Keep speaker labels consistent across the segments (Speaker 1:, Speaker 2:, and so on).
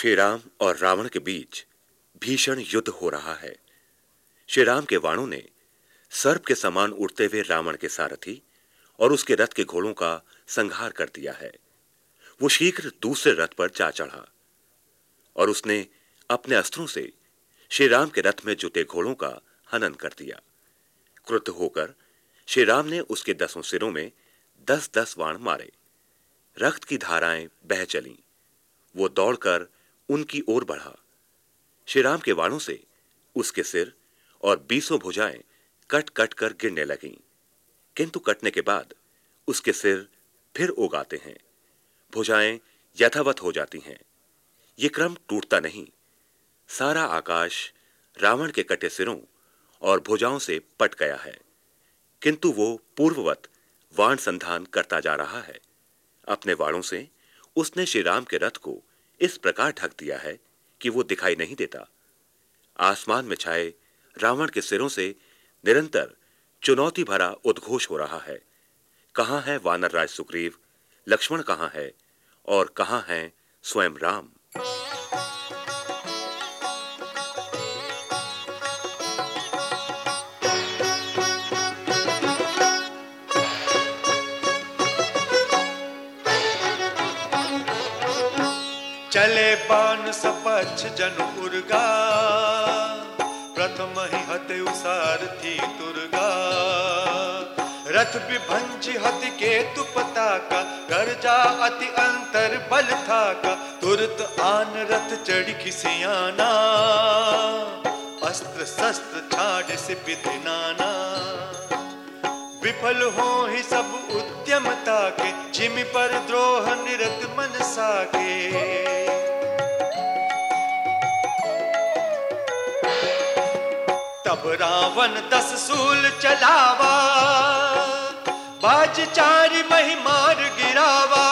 Speaker 1: श्री राम और रावण के बीच भीषण युद्ध हो रहा है। श्री राम के वाणों ने सर्प के समान उड़ते हुए रावण के सारथी और उसके रथ के घोड़ों का संहार कर दिया है। वो शीघ्र दूसरे रथ पर जा चढ़ा और उसने अपने अस्त्रों से श्री राम के रथ में जुटे घोड़ों का हनन कर दिया। क्रुद्ध होकर श्री राम ने उसके दसों सिरों में दस दस वाण मारे। रक्त की धाराएँ बह चलीं। वो दौड़कर उनकी ओर बढ़ा। श्री राम के वाणों से उसके सिर और बीसों भुजाएँ कट कट कर गिरने लगीं। किंतु कटने के बाद उसके सिर फिर उगाते हैं। भुजाएँ यथावत हो जाती हैं। ये क्रम टूटता नहीं। सारा आकाश रावण के कटे सिरों और भुजाओं से पट गया है। किंतु वो पूर्ववत वाण संधान करता जा रहा है। अपने वाणों से उसने श्री राम के रथ को इस प्रकार ढक दिया है कि वो दिखाई नहीं देता। आसमान में छाए रावण के सिरों से निरंतर चुनौती भरा उद्घोष हो रहा है। कहाँ है वानर राज सुग्रीव? लक्ष्मण कहाँ है? और कहाँ है स्वयं राम?
Speaker 2: चले बान सपक्ष जन उर्गा प्रथम ही हते उसार थी तुर्गा रथ विभंज हत के तुपता का कर जा अति अंतर बल था का तुरत आन रथ चढ़ी खिसियाना। अस्त्र शस्त्र छाड़ से विधिनाना विफल हो ही सब उद्यमता के, जिमि पर द्रोह निरत मन साके। तब रावण दस सूल चलावा, बाज चारि महिमार गिरावा।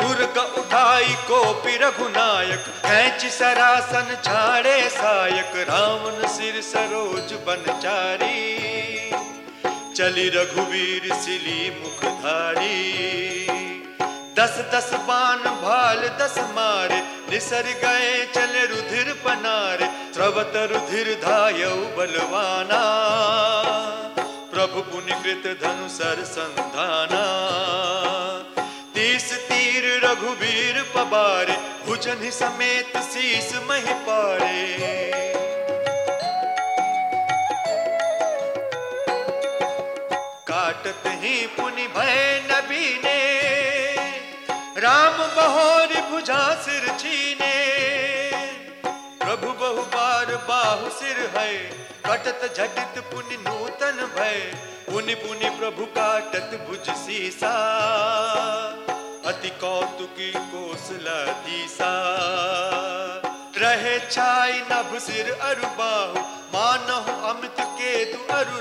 Speaker 2: दुर्ग उठाई को रघुनायक कैच सरासन छाड़े सायक, रावण सिर सरोज बनचारी चली रघुवीर सिली मुखधारी दस दस बाण भाल दस मारे निसर गए, चले रुधिर पनारे स्रवत रुधिर धायौ बलवाना। प्रभु पुनिकृत धनु सर संधाना। तीस तीर रघुवीर पबारे, भुजन समेत शीस मही पारे। काटत ही पुनि भय नबी ने राम बहोर भुजा सिर छीने। प्रभु बहु बार बाहु सिर है, कटत झटित पुनि नूतन भय। पुनि पुनि प्रभु काटत भुज सीसा, अति कौतुकी कोसला दीसा रहे छाई नभ सिर अरु बाहु, मानहु अमित केतु अरु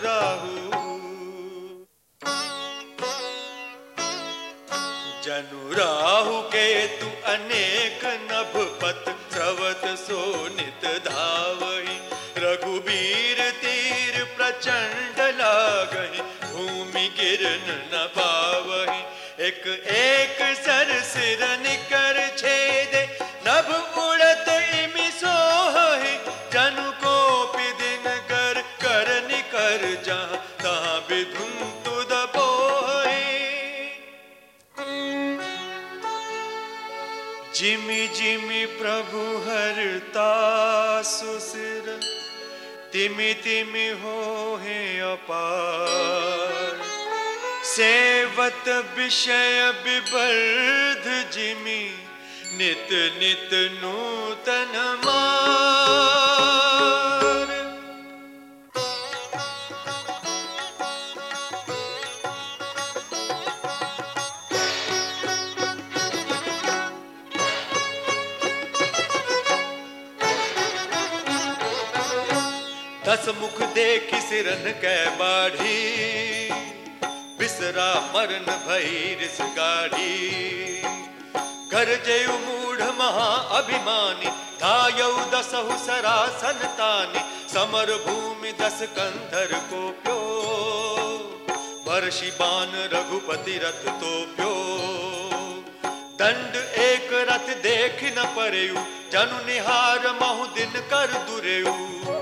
Speaker 2: जनु राहु के तु अनेक नभ पत स्रवत सोनित धावही रघुबीर तीर प्रचंड लागही भूमि गिरन न पावही एक एक जिमि जिमि प्रभु हरता सुसिर तिमि तिमि हो हे अपार। सेवत विषय विवर्ध जिमि, नित नित नूतन मार। दस मुख देखी सिरन कै बाढ़ी? बिसरा मरन भई रिस गाढ़ी। घर जयु मूढ़ महा अभिमानी धायौ दसहु सरासन तानी समर भूमि दस कंधर को प्यो वर्षि बान रघुपति रथ तो प्यो दंड एक रथ देख न परेऊ, जनु निहार महु दिन कर दुरेऊ।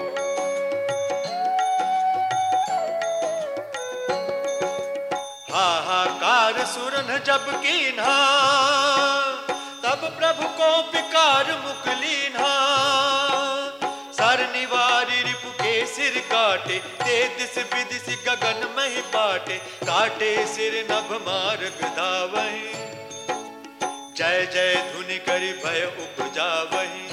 Speaker 2: हाहाकार सुरन जब कीन्हा, तब प्रभु को पिकार मुकलीन्हा सर निवारी रिपु के सिर काटे ते दिस विदिस गगन मही पाटे, काटे सिर नभ मार्ग धावही। जय जय धुनि करि भय उपजावही।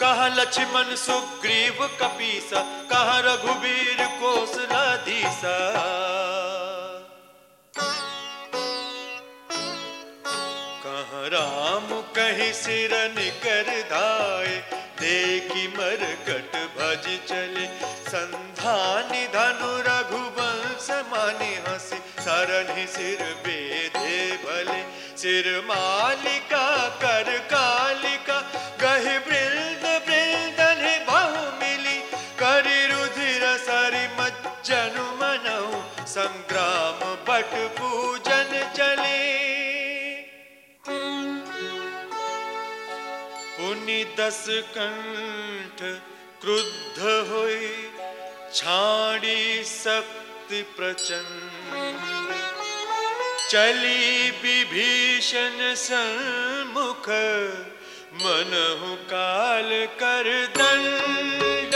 Speaker 2: कह लक्ष्मण सुग्रीव कपीसा, कह रघुवीर कोसलाधीसा कह राम कहीं सिर निकर धाय देखी मरकट भज चले। संधान धनु रघुवंश मानी हँसी सरन सिर बेधे भले। सिर मालिका दस कंठ क्रुद्ध होई छाड़ी शक्ति प्रचंड। चली विभीषण सम्मुख मनहु काल कर दंड।